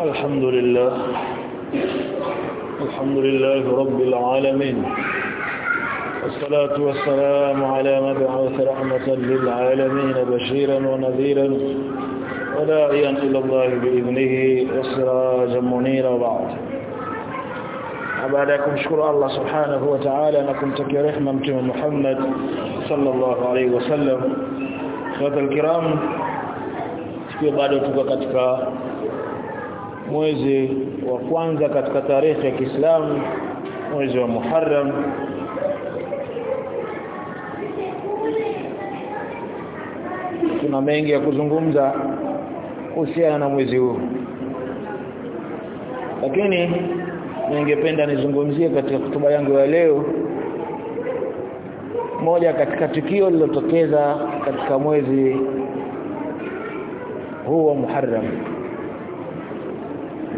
الحمد لله. الحمد لله رب العالمين. والصلاة والسلام على مبعث رحمة للعالمين بشيرا ونذيرا وداعيا إلى الله بإذنه وسراجا منيرا بعد أبعدكم شكر الله سبحانه وتعالى. أنكم تكي رحمة محمد صلى الله عليه وسلم. أخوة الكرام. في بعد tuko mwezi wa kwanza katika tarehe ya Kiislamu mwezi wa Muharram. Tuna mengi ya kuzungumza kuhusiana na mwezi huu. Lakini ningependa nizungumzie katika hotuba yangu ya leo moja katika tukio lilotokeza katika mwezi huu wa Muharram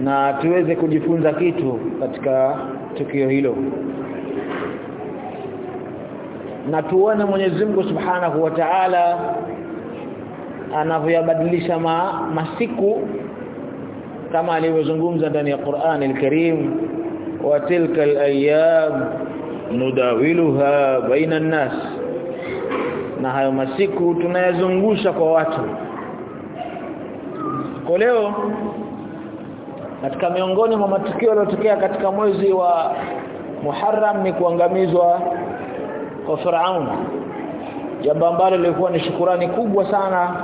na tuweze kujifunza kitu katika tukio hilo. Na tuone Mwenyezi Mungu Subhanahu wa Ta'ala anavyobadilisha ma, masiku kama alivyozungumza ndani ya Qur'an al-Karim wa tilka al-ayyam nudawiluha baina an-nas. Na hayo masiku tunayazungusha kwa watu. Kwa leo katika miongoni mwa matukio yaliyotokea katika mwezi wa Muharram ni kuangamizwa kwa Firaun. Jambo ambalo lilikuwa ni shukurani kubwa sana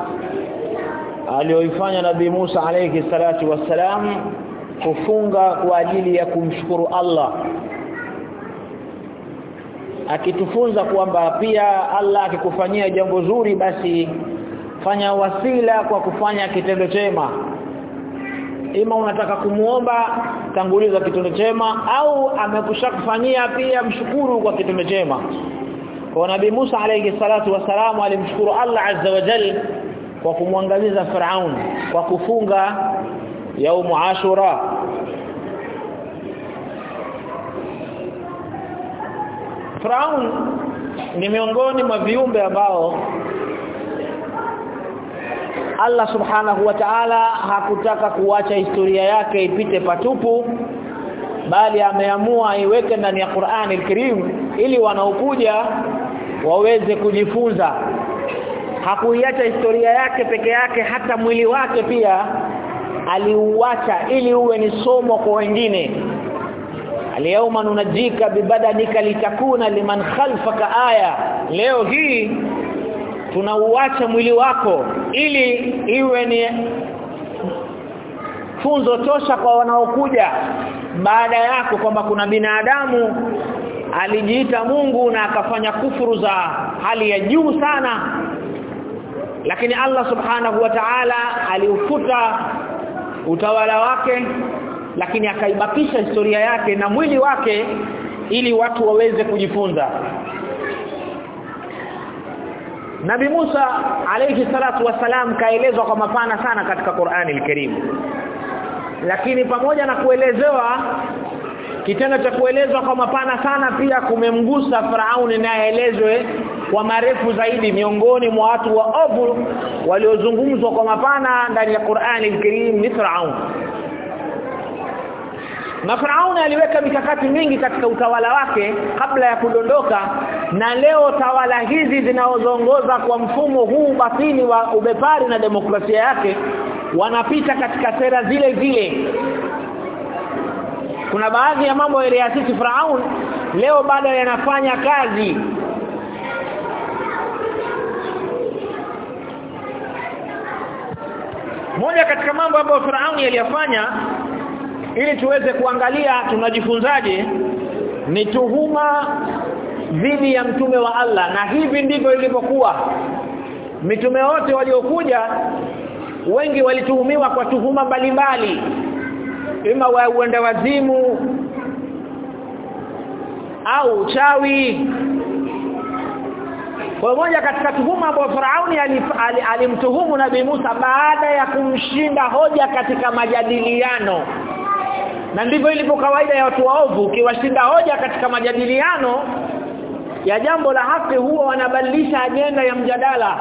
aliyoifanya Nabii Musa alayhi salatu wassalam kufunga kwa ajili ya kumshukuru Allah. Akitufunza kwamba pia Allah akikufanyia jambo zuri basi fanya wasila kwa kufanya kitendo chema ima unataka kumuomba tanguliza kitendo chema au amekushakufanyia pia mshukuru kwa kitendo chema. Kwa Nabii Musa alayhi salatu wasalamu alimshukuru Allah azza wa jalla kwa kumwangaliza Firaun kwa kufunga yaumu Ashura. Firaun ni miongoni mwa viumbe ambao Allah subhanahu wa ta'ala hakutaka kuacha historia yake ipite patupu bali ameamua iweke ndani ya Qur'an al-Karim ili wanaokuja waweze kujifunza. Hakuiacha historia yake peke yake hata mwili wake pia aliuacha ili uwe ni somo kwa wengine. Al-yawma nunajika bibadanika litakuna liman khalfaka aya. Leo hii tunauacha mwili wako ili iwe ni funzo tosha kwa wanaokuja. Baada yako kwamba kuna binadamu alijiita Mungu na akafanya kufuru za hali ya juu sana. Lakini Allah subhanahu wa ta'ala aliufuta utawala wake lakini akaibakisha historia yake na mwili wake ili watu waweze kujifunza Nabi Musa alayhi salatu wasalam kaelezwa kwa mapana sana katika Qur'ani al-Karim. Lakini pamoja na kuelezewa kitendo cha kuelezwa kwa mapana sana pia kumemgusa naye elezwe kwa marefu zaidi miongoni mwa watu wa ovu waliozungumzwa kwa mapana ndani ya Qur'ani al-Karim ni Firaun na Firauni aliweka mikakati mingi katika utawala wake kabla ya kudondoka na leo tawala hizi zinazoongoza kwa mfumo huu batili wa ubepari na demokrasia yake wanapita katika sera zile zile. Kuna baadhi ya mambo yaliyoasisi Firaun leo bado yanafanya kazi. Moja katika mambo ambayo Firauni aliyafanya ili tuweze kuangalia tunajifunzaje ni tuhuma dhidi ya mtume wa Allah. Na hivi ndivyo ilivyokuwa. Mitume wote waliokuja wengi walituhumiwa kwa tuhuma mbalimbali. Ima wa uenda wazimu au chawi kwa moja katika tuhuma ambayo Farauni alimtuhumu al, al, Nabii Musa baada ya kumshinda hoja katika majadiliano na ndivyo ilivyo kawaida ya watu waovu ukiwashinda hoja katika majadiliano ya jambo la haki huwa wanabadilisha ajenda ya mjadala.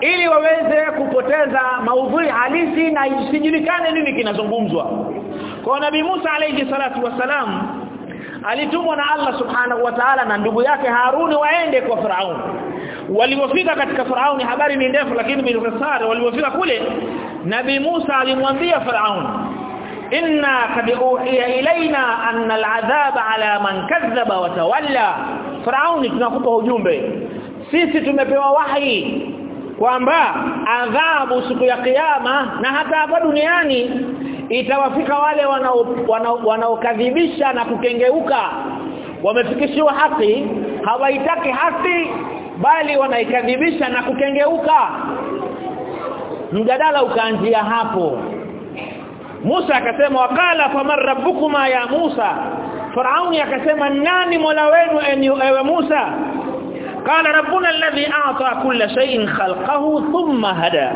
Ili waweze kupoteza maudhui halisi na isijulikane nini kinazungumzwa. Kwa nabii Musa alayhi salatu wasalam alitumwa na Allah subhanahu wa ta'ala na ndugu yake Haruni waende kwa Firaun. Walipofika katika Firauni habari ni ndefu lakini bilisar walipofika kule nabii Musa alimwambia Firaun inna kad uhiya ilaina anna al'adhaba ala man kadhaba wa tawalla. Firauni tunakupa ujumbe. Sisi tumepewa wahi kwamba adhabu siku ya kiyama na hata hapa duniani itawafika wale wanaokadhibisha na kukengeuka. Wamefikishiwa haki hawaitaki haki bali wanaikadhibisha na kukengeuka mjadala ukaanzia hapo. Musa akasema wakala faman rabbukuma ya Musa? Farauni akasema nani mola wenu ewe Musa? Qala rabbuna alladhi a'ta kulla shay'in khalqahu thumma hada.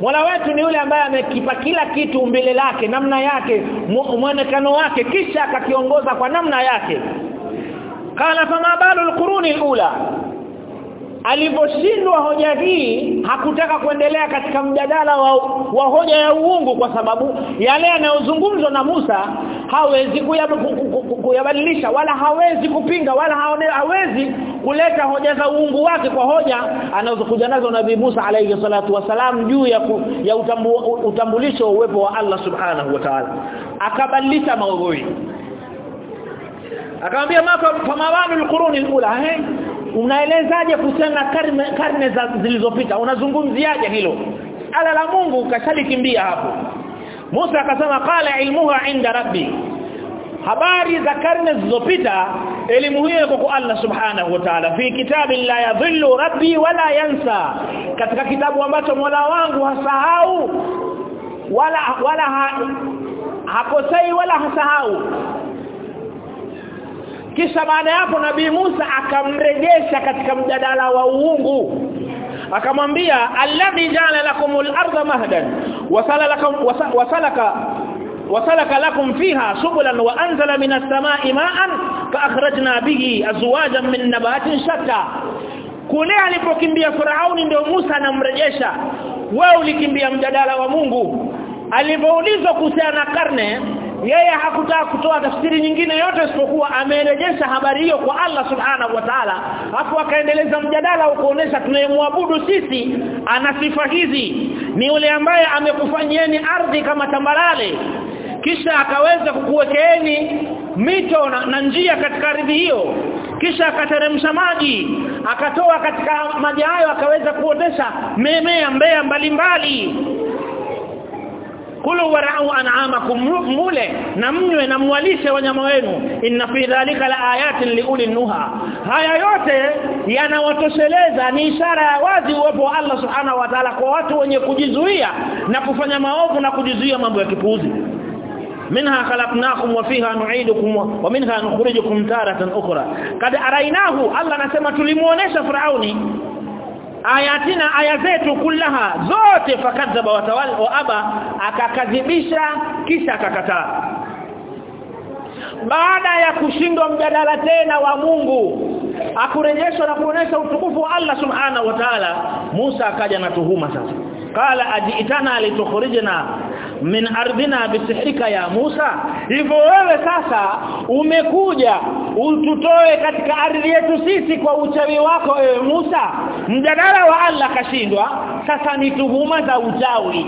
Mola wetu ni yule ambaye amekipa kila kitu umbile lake namna yake mwonekano wake kisha akakiongoza kwa namna yake. Qala fama balu alquruni alula? Aliposhindwa hoja hii hakutaka kuendelea katika mjadala wa, wa hoja ya uungu kwa sababu yale yanayozungumzwa na Musa hawezi kuyabadilisha wala hawezi kupinga wala hawezi kuleta hoja za uungu wake kwa hoja anazokuja nazo Nabii Musa alayhi salatu wasalam juu ya, ku, ya utambu, utambulisho wa uwepo wa Allah subhanahu wa ta'ala. Akabadilisha maudhui. Akamwambia maka famawanu alquruni alula eh unaelezaje kuhusiana karne karne zilizopita? Unazungumziaje hilo? Ala la Mungu kashalikimbia hapo. Musa akasema qala ilmuha inda rabbi. Habari za karne zilizopita elimu hiyo iko kwa Allah subhanahu wa ta'ala. Fi kitabi la yadhillu rabbi wala yansa. Katika kitabu ambacho Mola wangu hasahau wala wala ha, hakosei wala hasahau kisha baada hapo nabii Musa akamrejesha katika mjadala wa uungu. Akamwambia alladhi ja'ala lakumul arda mahdan wasalaka wasalaka fiha subulan wa anzala minas samaa'i ma'an fa akhrajna bihi azwajan min nabatin shatta. Kule alipokimbia Firauni ndio Musa anamrejesha. Wewe ulikimbia mjadala wa Mungu. Alipoulizwa kuhusiana na karne yeye hakutaka kutoa tafsiri nyingine yote isipokuwa amerejesha habari hiyo kwa Allah subhanahu wa ta'ala hapo akaendeleza mjadala ukuonesha tunayemwabudu sisi ana sifa hizi. Ni yule ambaye amekufanyieni ardhi kama tambarale kisha akaweza kukuwekeeni mito na, na njia katika ardhi hiyo kisha akateremsha maji akatoa katika maji hayo akaweza kuotesha memea mbea mbalimbali kulu warau an'amakum mule na mnywe na mwalishe wanyama wenu inna fi dhalika la ayatin liuli nuha haya yote yanawatosheleza ni ishara ya wazi uwepo wa Allah subhanahu wa ta'ala kwa watu wenye kujizuia na kufanya maovu na kujizuia mambo ya kipuuzi منها خلقناكم وفيها نعيدكم ومنها نخرجكم تارة أخرى قد أريناه الله نسمى tulimuonesha Firauni ayatina aya zetu kullaha zote fakadhaba watawala wa aba akakadhibisha kisha akakataa. Baada ya kushindwa mjadala tena wa Mungu akurejeshwa na kuonesha utukufu wa Allah subhanahu wa ta'ala Musa akaja na tuhuma sasa. Qala ajitana litukhrijna min ardina bisihrika ya Musa. Hivyo wewe sasa umekuja ututoe katika ardhi yetu sisi kwa uchawi wako ewe Musa. Mjadala wa Allah kashindwa sasa ni tuhuma za uchawi.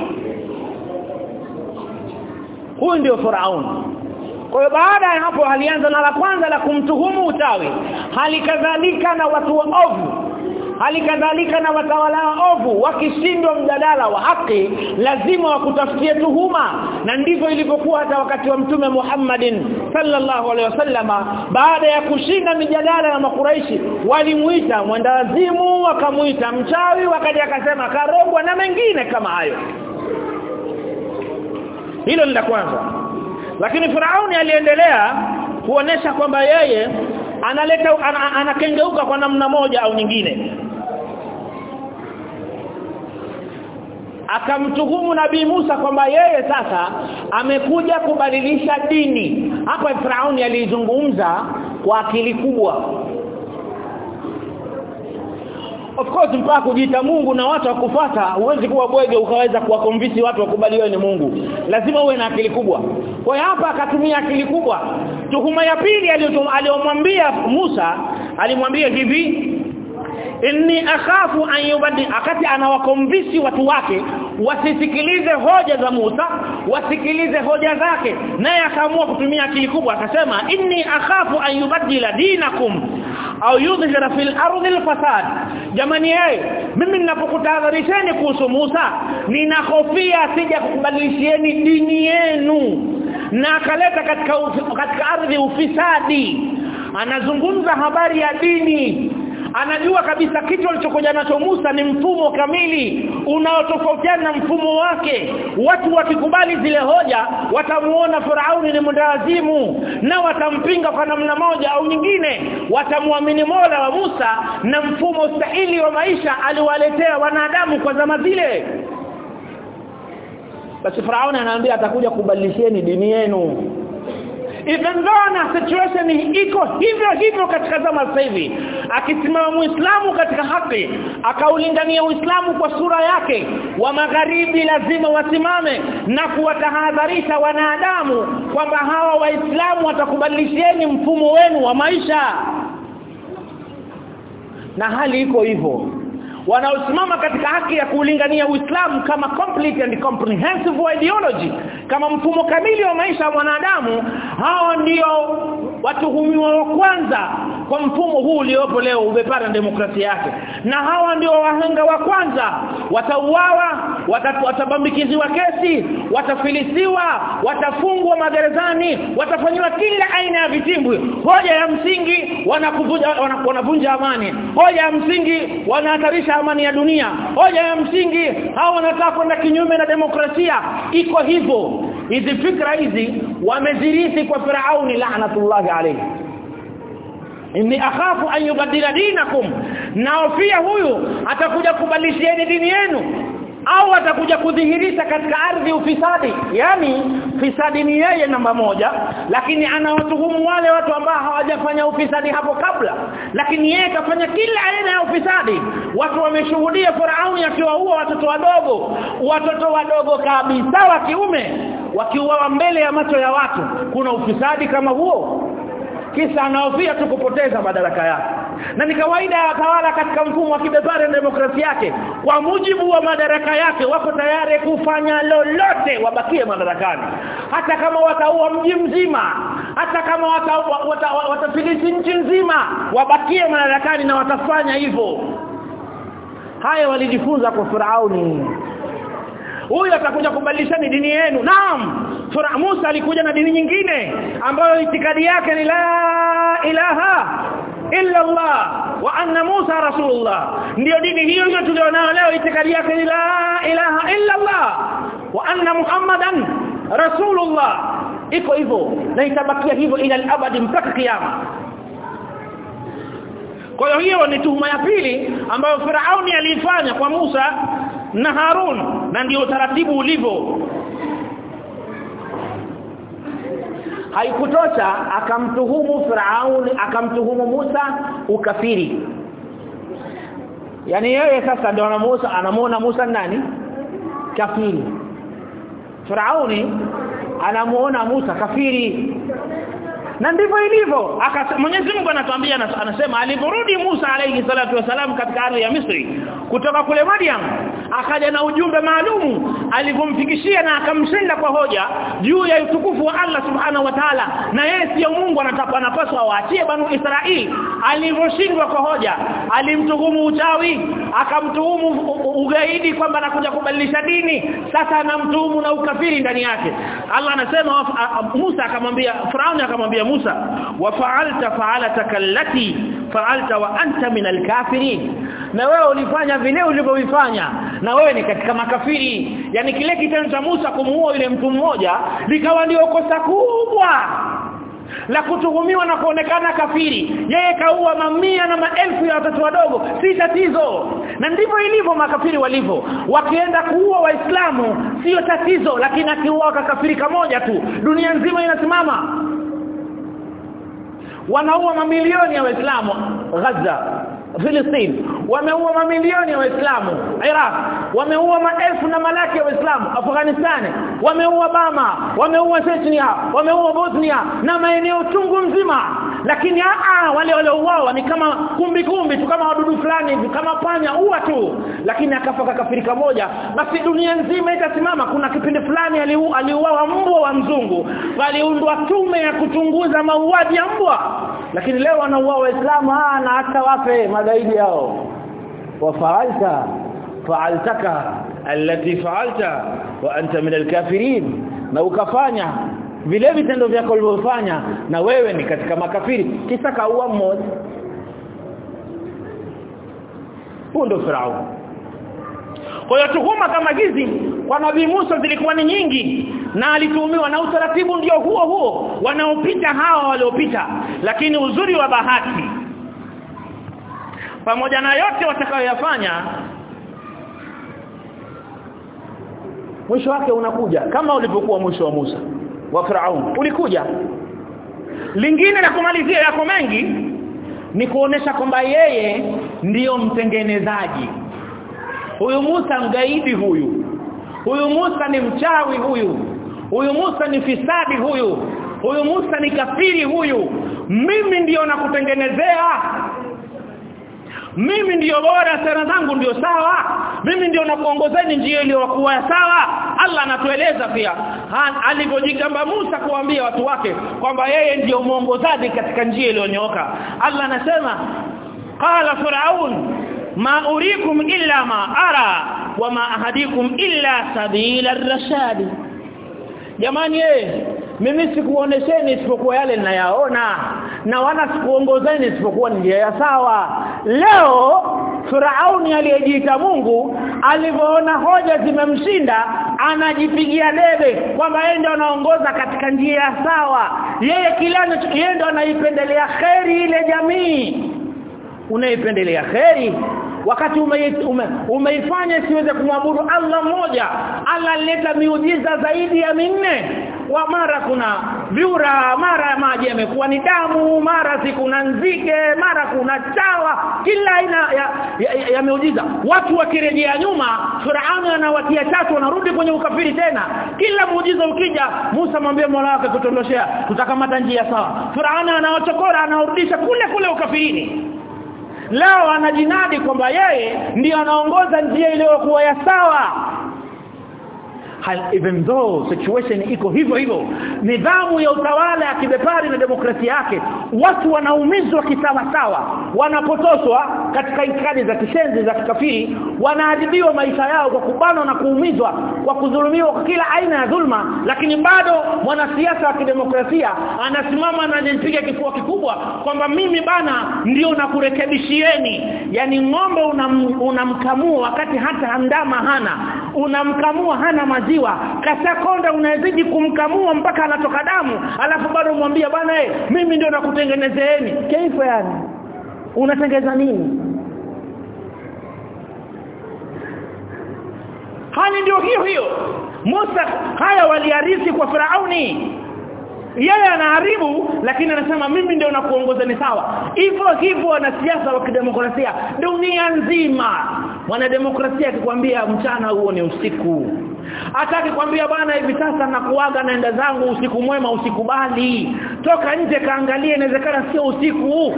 Huyu ndio Firaun. Kwa hiyo baada ya hapo alianza na la kwanza la kumtuhumu uchawi. Hali kadhalika na watu wa ovu hali kadhalika na watawala ovu wakishindwa mjadala wa haki lazima wakutafutie tuhuma. Na ndivyo ilivyokuwa hata wakati wa mtume Muhammadin sallallahu alaihi wasallama baada ya kushinda mijadala na makuraishi walimuita mwendawazimu wakamuita mchawi wakaja akasema karogwa na mengine kama hayo. Hilo ni la kwanza. Lakini Firauni aliendelea kuonesha kwamba yeye analeta anakengeuka ana, kwa namna moja au nyingine akamtuhumu nabii Musa kwamba yeye sasa amekuja kubadilisha dini. Hapa Firauni alizungumza kwa akili kubwa. Of course mpaka kujiita Mungu na watu wakufuata huwezi kuwa bwege ukaweza kuwakonvince watu wakubaliwe ni Mungu. Lazima uwe na akili kubwa. Kwa hiyo hapa akatumia akili kubwa. Tuhuma ya pili aliyomwambia Musa alimwambia hivi inni akhafu an yubadi akati anawakombisi watu wake wasisikilize hoja za Musa wasikilize hoja zake. Naye akaamua kutumia akili kubwa akasema inni akhafu an yubadila dinakum au yudhhira fil ardi alfasad jamani yeye mimi ninapokutahadharisheni kuhusu Musa ninahofia sija kukubadilishieni dini yenu na akaleta katika katika ardhi ufisadi. Anazungumza habari ya dini anajua kabisa kitu alichokuja nacho Musa ni mfumo kamili unaotofautiana na mfumo wake. Watu wakikubali zile hoja watamuona Firauni ni mndazimu na watampinga kwa namna moja au nyingine. Watamwamini Mola wa Musa na mfumo stahili wa maisha aliwaletea wanadamu kwa zama zile. Basi Firauni anaambia atakuja kubadilisheni dini yenu even though na situation iko hivyo hivyo katika zama sasa hivi akisimama muislamu katika haki akaulingania uislamu kwa sura yake wa magharibi lazima wasimame na kuwatahadharisha wanadamu kwamba hawa waislamu watakubadilisheni mfumo wenu wa maisha. Na hali iko hivyo wanaosimama katika haki ya kuulingania Uislamu kama complete and comprehensive ideology kama mfumo kamili wa maisha ya mwanadamu hao ndio watuhumiwa wa kwanza kwa mfumo huu uliopo leo umepata demokrasia yake. Na hawa ndio wahanga wa kwanza. Watauawa watabambikiziwa kesi watafilisiwa watafungwa magerezani watafanywa kila aina ya vitimbwi. Hoja ya msingi wanavunja amani. Hoja ya msingi wanahatarisha amani ya dunia. Hoja ya msingi hao wanataka kwenda kinyume na demokrasia. Iko hivyo. Hizi fikra hizi wamezirithi kwa Firauni laanatullahi alayhi. Inni akhafu an yubadila dinakum. Naofia huyu atakuja kubadilishieni dini yenu au atakuja kudhihirisha katika ardhi ufisadi. Yani fisadi ni yeye namba moja lakini anawatuhumu wale watu ambao hawajafanya ufisadi hapo kabla. Lakini yeye kafanya kila aina ya ufisadi. Watu wameshuhudia Firauni akiwaua watoto wadogo. Watoto wadogo kabisa wa kiume wakiuawa mbele ya macho ya watu. Kuna ufisadi kama huo? Kisa anaofia tu kupoteza madaraka yake na ni kawaida ya tawala katika mfumo wa kibepari na demokrasia yake. Kwa mujibu wa madaraka yake wako tayari kufanya lolote wabakie madarakani. Hata kama wataua mji mzima hata kama watafilisi wata, wata nchi nzima wabakie madarakani na watafanya hivyo. Haya walijifunza kwa Firauni. Huyo atakuja kubadilishani dini yenu. Naam Musa alikuja na dini nyingine ambayo itikadi yake ni la ilaha illa Allah wa anna Musa rasulullah. Ndio dini hiyo hiyo tulionayo leo itikadi yake la ilaha illa Allah wa anna Muhammadan rasulullah. Iko hivyo na itabakia hivyo ila al-abadi mpaka kiyama. Kwa hiyo hiyo ni tuhuma ya pili ambayo Firauni aliifanya kwa Musa na Harun na ndio taratibu ulivyo haikutosha akamtuhumu Firauni akamtuhumu Musa ukafiri. Yani yeye sasa ndio anamusa anamuona Musa nani? Kafiri. Firauni anamuona Musa kafiri na ndivyo ilivyo. Mwenyezi Mungu anatuambia anasema aliporudi Musa alayhi salatu wasalam katika ardhi ya Misri kutoka kule Madian akaja na ujumbe maalumu alivomfikishia na akamshinda kwa hoja juu ya utukufu wa Allah subhanahu wa ta'ala. Na yeye sio Mungu anataka anapaswa waachie banu Israeli alivoshindwa kwa hoja alimtuhumu uchawi akamtuhumu ugaidi kwamba anakuja kubadilisha dini. Sasa anamtuhumu na ukafiri ndani yake. Allah anasema Musa akamwambia Firauni akamwambia Musa wa fa'alta fa'alataka allati fa'alta wa anta min alkafirin. Na wewe ulifanya vile ulivyovifanya na wewe ni katika makafiri. Yani kile kitendo cha Musa kumuua yule mtu mmoja likawa ndio kosa kubwa la kutuhumiwa na kuonekana kafiri. Yeye kaua mamia na maelfu ya watoto wadogo si tatizo. Na ndivyo ilivyo makafiri walivyo. Wakienda kuua waislamu sio tatizo lakini akiua kakafiri kamoja tu dunia nzima inasimama wanaua mamilioni ya waislamu. Gaza Filistini wameua mamilioni ya waislamu. Iraq wameua maelfu na malaki ya waislamu. Afghanistan wameua Bama wameua Chechnya wameua Bosnia na maeneo chungu mzima. Lakini aa wale waliouawa ni kama kumbi kumbi tu kama wadudu fulani hivi kama panya ua tu. Lakini akafa kafirika moja. Basi dunia nzima itasimama. Kuna kipindi fulani aliuawa mbwa wa mzungu. Waliundwa tume ya kuchunguza mauaji ya mbwa lakini leo wanaua waislamu na hata wape magaidi yao. Wafaalta faaltaka allati faalta wa anta min alkafirin. Na ukafanya vile vitendo vyako ulivyofanya na wewe ni katika makafiri. Kisa kaua mmoja. Huo ndo Farao kwa hiyo tuhuma kama hizi kwa Nabii Musa zilikuwa ni nyingi na alituhumiwa na utaratibu ndio huo huo wanaopita hawa waliopita. Lakini uzuri wa bahati pamoja na yote watakayoyafanya mwisho wake unakuja kama ulivyokuwa mwisho wa Musa wa Firaun ulikuja. Lingine la kumalizia yako mengi ni kuonesha kwamba yeye ndiyo mtengenezaji huyu Musa mgaidi huyu. Huyu Musa ni mchawi huyu. Huyu Musa ni fisadi huyu. Huyu Musa ni kafiri huyu. Mimi ndiyo nakutengenezea. Mimi ndiyo bora sana zangu ndiyo sawa. Mimi ndiyo nakuongozeni njia iliyokuwa sawa. Allah anatueleza pia. Alipojikamba Musa kuambia watu wake kwamba yeye ndiyo muongozaji katika njia iliyonyooka. Allah anasema qala firaun ma urikum illa ma ara wa ma ahadikum illa sabila ar-rashad jamani eh mimi sikuonesheni isipokuwa yale ninayaona na wala sikuongozeni isipokuwa njia ya sawa. Leo Firauni aliyejiita Mungu alivyoona hoja zimemshinda anajipigia debe kwamba yeye ndio anaongoza katika njia ya sawa. Yeye kila ndio anaipendelea kheri ile jamii. Unaipendelea kheri wakati umeifanya ume, ume siweze kumwabudu Allah mmoja Allah alileta miujiza zaidi ya minne. Wa mara kuna vyura mara maji yamekuwa ni damu mara si kuna nzige mara kuna chawa kila aina ya, ya, ya, ya miujiza. Watu wakirejea nyuma Firauni anawatia tatu wanarudi kwenye ukafiri tena. Kila muujiza ukija Musa mwambie Mola wake kutondoshea tutakamata njia sawa. Firauni anawachokora anaurudisha kule kule ukafirini leo anajinadi kwamba yeye ndiyo anaongoza njia iliyokuwa ya sawa even though situation iko hivyo hivyo nidhamu ya utawala ya kibepari na demokrasia yake watu wanaumizwa kisawa sawa wanapotoshwa katika itikadi za kishenzi za kikafiri wanaadhibiwa maisha yao kwa kubanwa na kuumizwa kwa kudhulumiwa kwa kila aina ya dhulma lakini bado mwanasiasa wa kidemokrasia anasimama na anajipiga kifua kikubwa kwamba mimi bana ndio nakurekebishieni. Yani ng'ombe unamkamua una wakati hata handama hana unamkamua hana maziwa. Kasakonda unazidi kumkamua mpaka anatoka damu alafu bado umwambia bwana eh mimi ndio nakutengenezeeni. Kaifa yani? Unatengeza nini? Hali ndio hiyo hiyo. Musa haya waliarithi kwa Firauni yeye anaharibu lakini anasema mimi ndio nakuongoza ni sawa. Hivyo hivyo siasa wa kidemokrasia dunia nzima mwanademokrasia akikwambia mchana huo ni usiku. Ataki kwambia bana hivi sasa nakuaga naenda zangu usiku mwema usikubali toka nje kaangalie inawezekana sio usiku.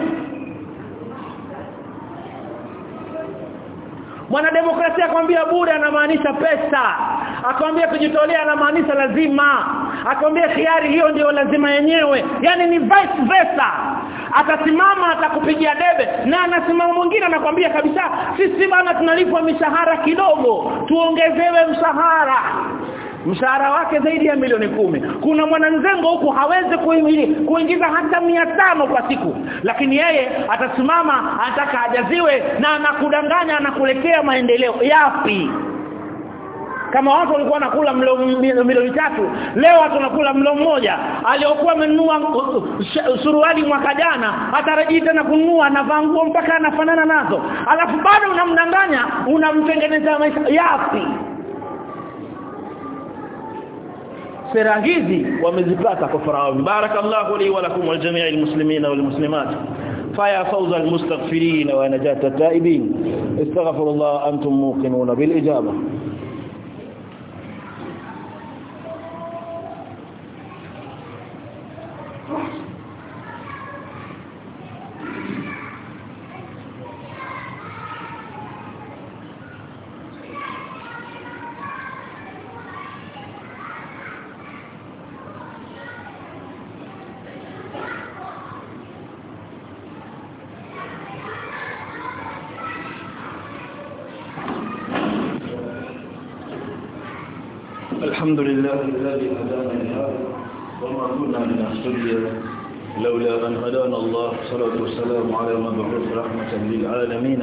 Mwanademokrasia akwambia bure anamaanisha pesa akwambia kujitolea na anamaanisha lazima. Akamwambia hiari hiyo ndio lazima yenyewe. Yani ni vice versa. Atasimama atakupigia debe na anasimama mwingine anakwambia kabisa sisi bana tunalipwa mishahara kidogo tuongezewe mshahara. Mshahara wake zaidi ya milioni kumi. Kuna mwanamzengo huku hawezi kuingiza hata mia tano kwa siku. Lakini yeye atasimama anataka ajaziwe na anakudanganya anakuletea maendeleo. Yapi kama watu walikuwa nakula mlo milioni tatu leo watu wanakula mlo mmoja aliyokuwa amenunua suruali mwaka jana atarajii tena kununua anavaa nguo mpaka anafanana nazo alafu bado unamdanganya unamtengeneza maisha yapi sera hizi wamezipata kwa Farao barakallahu li wa lakum wal jami'il muslimina wal muslimat فيا فوز المستغفرين ونجاة التائبين استغفر الله أنتم موقنون بالإجابة لولا أن هدانا الله صلاة والسلام على مبعوث رحمة للعالمين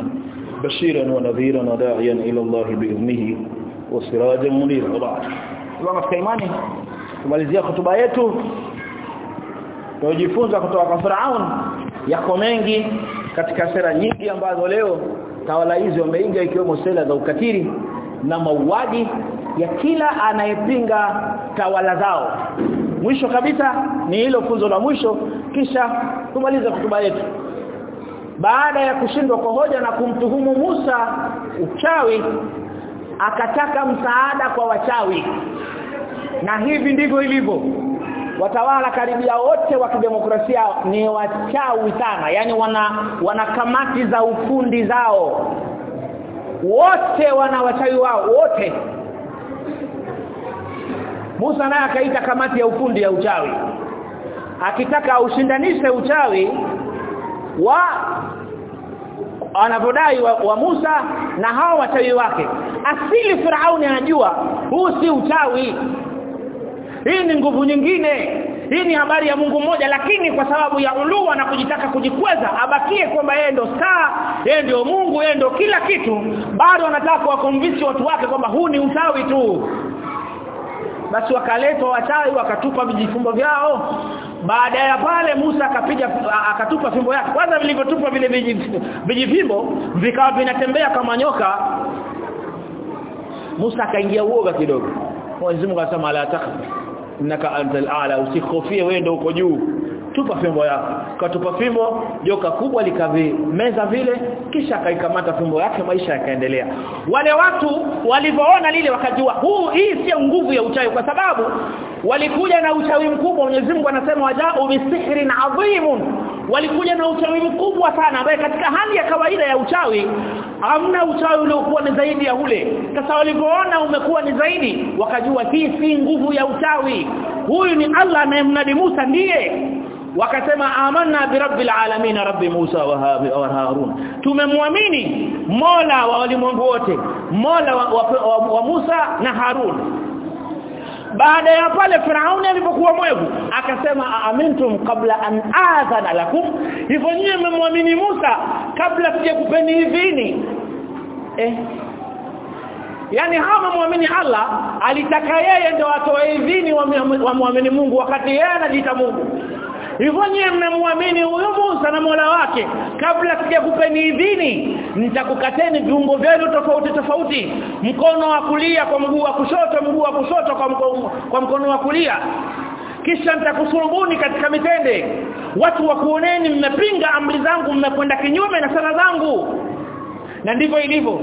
بشيرا ونذيرا وداعيا إلى الله بإذنه وسراجا منيرا وبعد Kwa katika imani kumalizia hotuba yetu tunajifunza kutoka kwa Firaun yako mengi katika sera nyingi ambazo leo tawala hizi wameiga ikiwemo sera za ukatili na mauaji ya kila anayepinga tawala zao mwisho kabisa ni hilo funzo la mwisho kisha tumalize hotuba yetu. Baada ya kushindwa kwa hoja na kumtuhumu Musa uchawi akataka msaada kwa wachawi. Na hivi ndivyo ilivyo. Watawala karibia wote wa kidemokrasia ni wachawi sana yani wana wana kamati za ufundi zao. Wote wana wachawi wao wote Musa naye akaita kamati ya ufundi ya uchawi. Akitaka ushindanishe uchawi wa anavodai wa, wa Musa na hao wachawi wake. Asili Firauni anajua huu si uchawi. Hii ni nguvu nyingine. Hii ni habari ya Mungu mmoja lakini kwa sababu ya ulua na kujitaka kujikweza abakie kwamba yeye ndo star yeye ndio Mungu yeye ndio kila kitu bado anataka kuwakonvince watu wake kwamba huu ni uchawi tu basi wakaletwa wachawi wakatupa vijifumbo vyao. Baada ya pale Musa akapiga akatupa fimbo yake. Kwanza vilivyotupa vile vijifimbo vikawa vinatembea kama nyoka. Musa akaingia uoga kidogo. Mwenyezi Mungu akasema la takhaf innaka antal a'la usikhofie wewe ndio uko juu tupa fimbo yako. Katupa fimbo joka kubwa likavimeza vile kisha akaikamata fimbo yake maisha yakaendelea. Wale watu walivyoona lile wakajua huu hii sio nguvu ya uchawi kwa sababu walikuja na uchawi mkubwa. Mwenyezi Mungu anasema wajao bisihrin adhimun. Walikuja na uchawi mkubwa sana ambaye katika hali ya kawaida ya uchawi hamna uchawi uliokuwa ni zaidi ya ule. Sasa walipoona umekuwa ni zaidi wakajua hii si nguvu ya uchawi. Huyu ni Allah anayemnadi Musa ndiye wakasema amanna bi rabbil alamin rabbi Musa wa Harun. Tumemwamini Mola wa walimwengu wote Mola wa, wa, wa, wa Musa na Harun. Baada ya pale Firauni alipokuwa mwevu akasema amintum kabla an adhana lakum. Hivyo nyinyi mmemwamini Musa kabla sijakupeni hivini eh. Yani hawa muamini Allah alitaka yeye ndio atoe idhini wa muamini Mungu wakati yeye anajiita Mungu hivyo nyewe mnamwamini huyo Musa na Mola wake. Kabla sijakupeni idhini nitakukateni viungo vyenu tofauti tofauti. Mkono wa kulia kwa mguu wa kushoto mguu wa kushoto kwa mkono, kwa mkono wa kulia. Kisha nitakusulubuni katika mitende. Watu wa kuoneni mmepinga amri zangu mmekwenda kinyume na sala zangu. Na ndivyo ilivyo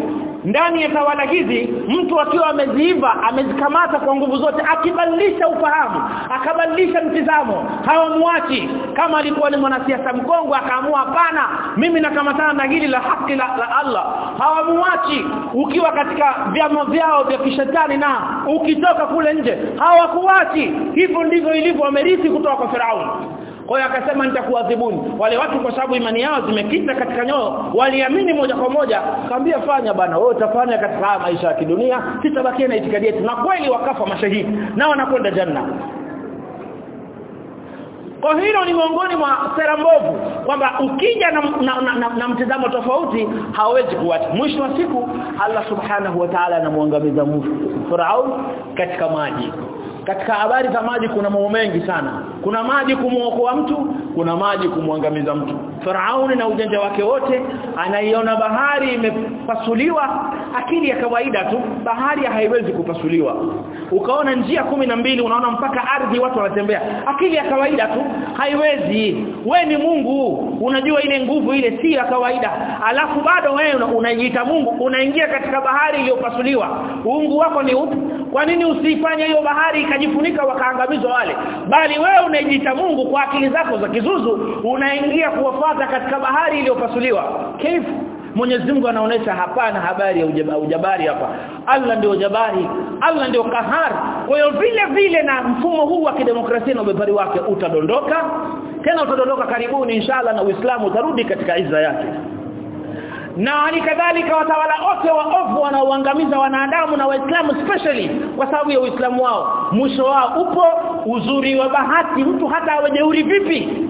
ndani ya tawala hizi mtu akiwa ameziiva amezikamata kwa nguvu zote akibadilisha ufahamu akabadilisha mtizamo hawamwachi. Kama alikuwa ni mwanasiasa mkongwe akaamua hapana mimi nakamatana na hili la haki la, la Allah. Hawamwachi. Ukiwa katika vyama vyao vya kishetani na ukitoka kule nje hawakuachi hivyo ndivyo ilivyo amerithi kutoka kwa Firauni kwa hiyo akasema nitakuadhibuni. Wale watu kwa sababu imani yao zimekita katika nyoo waliamini moja kwa moja. Kaambia fanya bana wewe utafanya katika maisha ya kidunia sitabakia na itikadi yetu. Na kweli wakafa mashahidi na wanakwenda janna. Kwa hilo ni miongoni mwa sera mbovu kwamba ukija na, na, na, na, na mtizamo tofauti hawezi kuacha mwisho wa siku Allah subhanahu wa ta'ala anamuangamiza Firaun katika maji katika habari za maji kuna mambo mengi sana. Kuna maji kumuokoa mtu kuna maji kumwangamiza mtu Farauni na ujanja wake wote anaiona bahari imepasuliwa akili ya kawaida tu bahari haiwezi kupasuliwa. Ukaona njia kumi na mbili unaona mpaka ardhi watu wanatembea. Akili ya kawaida tu haiwezi. We ni Mungu unajua ile nguvu ile si ya kawaida. Alafu bado we unajiita Mungu unaingia katika bahari iliyopasuliwa. Uungu wako ni upi? Kwa nini usifanye hiyo bahari ikajifunika wakaangamizwa wale? Bali wewe unajiita Mungu kwa akili zako za kizuzu unaingia kuwafuata katika bahari iliyopasuliwa. Kaifu Mwenyezi Mungu anaonesha hapana habari ya ujabari hapa. Allah ndio jabari Allah ndio kahar. Kwa hiyo vile vile na mfumo huu wa kidemokrasia na ubepari wake utadondoka. Tena utadondoka karibuni inshallah na Uislamu utarudi katika iza yake. Na halikadhalika watawala wote wa waovu wanaoangamiza wanadamu na waislamu especially kwa sababu ya uislamu wao mwisho wao upo uzuri wa bahati mtu hata awejeuri vipi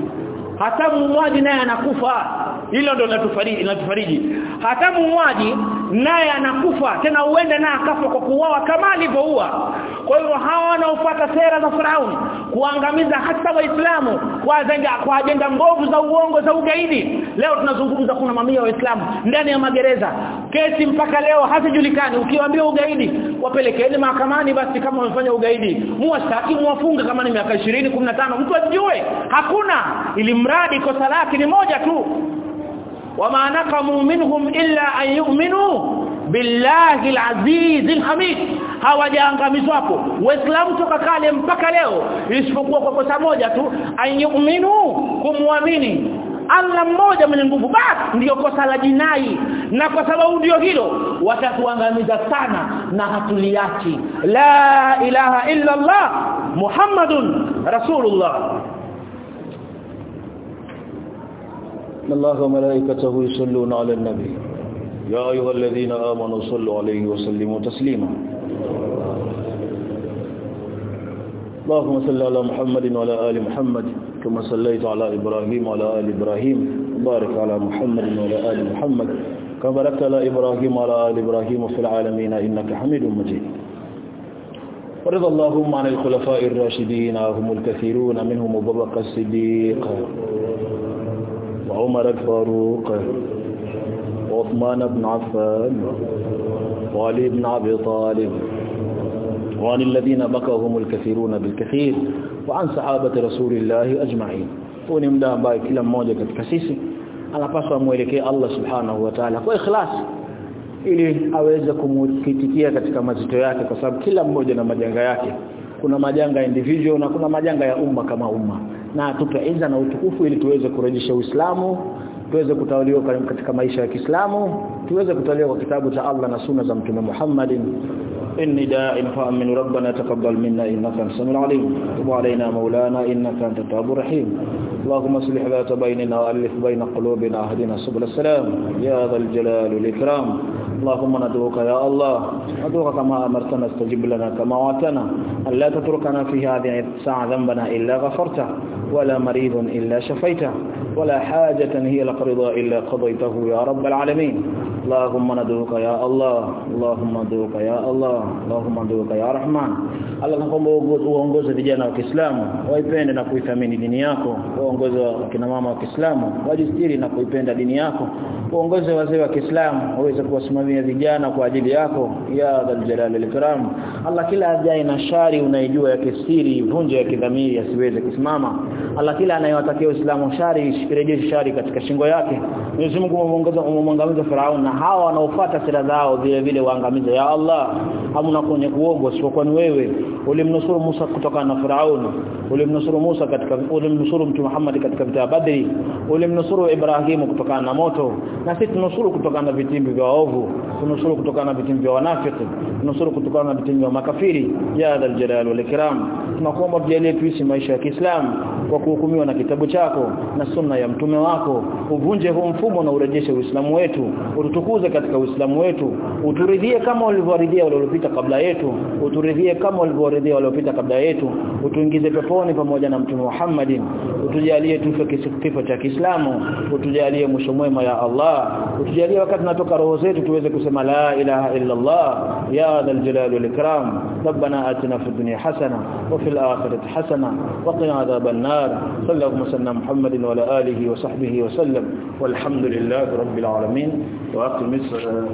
hata muuaji naye anakufa hilo ndo linatufariji linatufariji. Hata muuaji naye anakufa tena uende naye akafa kwa kuuawa kama alivyoua. Kwa hiyo hawa wanaofuata sera za Firauni kuangamiza hata waislamu kwa ajenda kwa ajenda mbovu za uongo za ugaidi. Leo tunazungumza kuna mamia waislamu ndani ya magereza. Kesi mpaka leo hazijulikani. Ukiwaambia ugaidi wapelekeni mahakamani basi kama wamefanya ugaidi. Muwastaki muwafunge kama ni miaka 20 15 mtu ajue hakuna. Ili mradi kosa lake ni moja tu wama naqamu minhum illa an yu'minu billahi al-aziz al-hamid. Hawajaangamizwa hapo. Waislamu toka kale mpaka leo isipokuwa kwa kosa moja tu ayuminu kumwamini. Allah mmoja mwenye nguvu. Basi ndiyo kosa la jinai. Na kwa sababu ndio hilo watatuangamiza sana na hatuliachi. La ilaha illa Allah Muhammadun Rasulullah إن الله وملائكته يصلون على النبي. يا أيها الذين آمنوا صلوا عليه وسلموا تسليما. اللهم صل على محمد وعلى آل محمد كما صليت على إبراهيم وعلى آل إبراهيم. بارك على محمد وعلى آل محمد كما باركت على إبراهيم وعلى آل إبراهيم في العالمين إنك حميد مجيد. ورضى اللهم عن الخلفاء الراشدين هم الكثيرون منهم أبو بكر الصديق. عمر الفاروق عثمان بن عفان وعلي بن أبي طالب وعن الذين بقاهم الكثيرون بالكثير وعن صحابة رسول الله أجمعين. ونمدها باي كلام موجك الكسيسي على فصوى مولكي الله سبحانه وتعالى وإخلاص ili aweze kumkitikia katika mazito yake kwa sababu kila mmoja na majanga yake kuna majanga individual na kuna majanga ya umma kama umma na atupe iza na utukufu ili tuweze kurejesha Uislamu tuweze kutawaliwa katika maisha ya Kiislamu tuweze kutawaliwa kwa kitabu cha Allah na sunna za Mtume Muhammadin إني داع فأمن ربنا تقبل منا إنك أنت السميع العليم. تب علينا مولانا إنك أنت التواب الرحيم. اللهم أصلح ذات بيننا وألف بين قلوبنا. اهدنا سبل السلام. يا ذا الجلال والإكرام. اللهم ندعوك يا الله. ندعوك كما أمرتنا. استجب لنا كما وعدتنا. أن لا تتركنا في هذه الساعة ذنبنا إلا غفرته ولا مريض إلا شفيته ولا حاجة هي لك رضا إلا قضيته يا رب العالمين. اللهم ندعوك يا الله. اللهم ندعوك يا الله. Allahumma duka ya Rahman. Allah nakuomba uongoze vijana wa Kiislamu waipende na kuithamini dini yako. Uongoze kina mama wa Kiislamu wajistiri na kuipenda dini yako. Uongoze wazee wa Kiislamu waweze kuwasimamia vijana kwa ajili yako. Ya dhal jalal wal ikram. Allah kila ajai na shari unaijua ya kisiri vunje ya kidhamiri asiweze kusimama. Allah kila anayewatakia Uislamu shari rejeshe shari katika shingo yake. Mwenyezi Mungu muongoze umwangamize Farao na hawa wanaofuata sira zao vile vile waangamize ya Allah hamna kwenye kuongo sio ni wewe. Ulimnusuru Musa kutokana na Firauni ulimnusuru Musa katika ulimnusuru Mtume Muhammad katika vita Badri. Ulimnusuru Ibrahimu kutokana na moto. Na sisi tunusuru kutokana na vitimbi vya waovu. Tunusuru kutokana na vitimbi vya wanafiki tunusuru kutokana na vitimbi vya makafiri. Ya dhal jalal wal ikram. Tunakuomba tujalie tuishi maisha ya Kiislamu kwa kuhukumiwa na kitabu chako na sunna ya mtume wako uvunje huu mfumo na urejeshe uislamu wetu ututukuze katika uislamu wetu uturidhie kama ulivyoridhia waliopita kabla yetu uturidhie kama ulivyoridhia waliopita kabla yetu utuingize peponi pamoja na mtume Muhammadin utujalie tufe kifo cha Kiislamu utujalie mwisho mwema ya Allah utujalie wakati tunatoka roho zetu tuweze kusema la ilaha illa Allah ya dhal jalali wal ikram ربنا آتنا في الدنيا حسنة وفي الآخرة حسنة وقنا عذاب النار صلى الله وسلم محمد وعلى آله وصحبه وسلم والحمد لله رب العالمين. وأقم الصلاة.